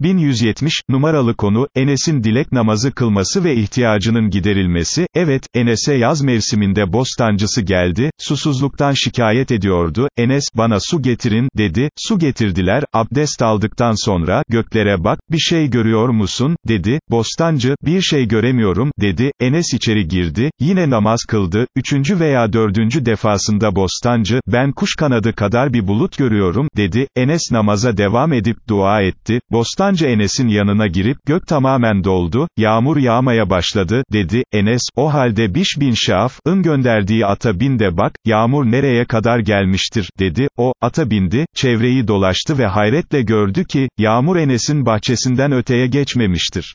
1170, numaralı konu, Enes'in dilek namazı kılması ve ihtiyacının giderilmesi, evet, Enes'e yaz mevsiminde bostancısı geldi, susuzluktan şikayet ediyordu, Enes, bana su getirin, dedi, su getirdiler, abdest aldıktan sonra, göklere bak, bir şey görüyor musun, dedi, bostancı, bir şey göremiyorum, dedi, Enes içeri girdi, yine namaz kıldı, üçüncü veya dördüncü defasında bostancı, ben kuş kanadı kadar bir bulut görüyorum, dedi, Enes namaza devam edip dua etti, bostancı Enes'in yanına girip, gök tamamen doldu, yağmur yağmaya başladı, dedi, Enes, o halde Biş bin Şaf'ın gönderdiği ata bin de bak, yağmur nereye kadar gelmiştir, dedi, o, ata bindi, çevreyi dolaştı ve hayretle gördü ki, yağmur Enes'in bahçesinden öteye geçmemiştir.